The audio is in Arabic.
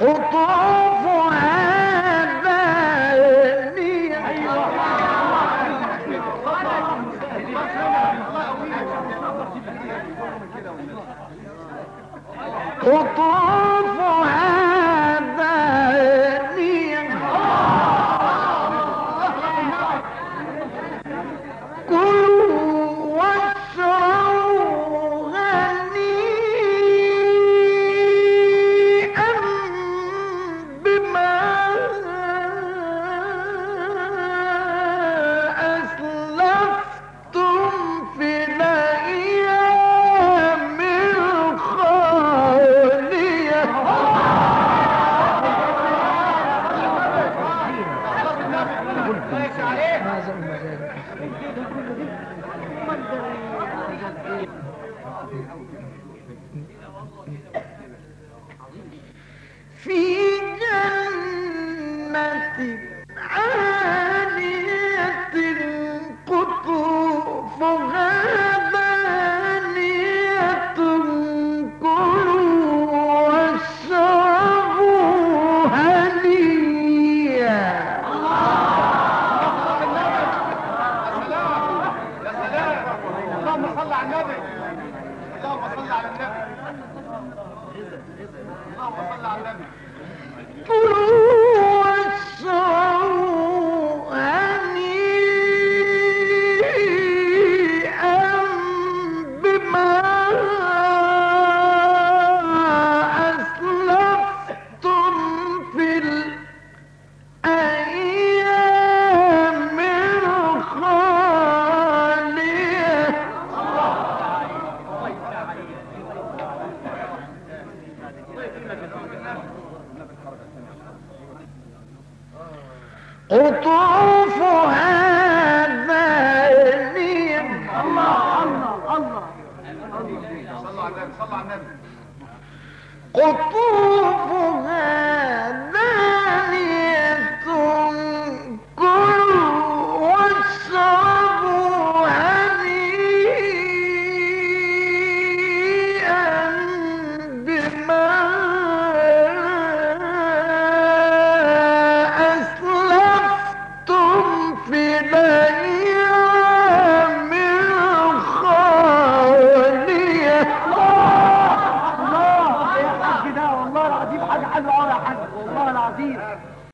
قطوفها دانية قطوفها في جنة عالية قطوفها اللهم صل على النبي. اللهم صل على النبي. اللهم صل على النبي. قطوفها دانية الله الله الله صلوا على النبي قطوفها have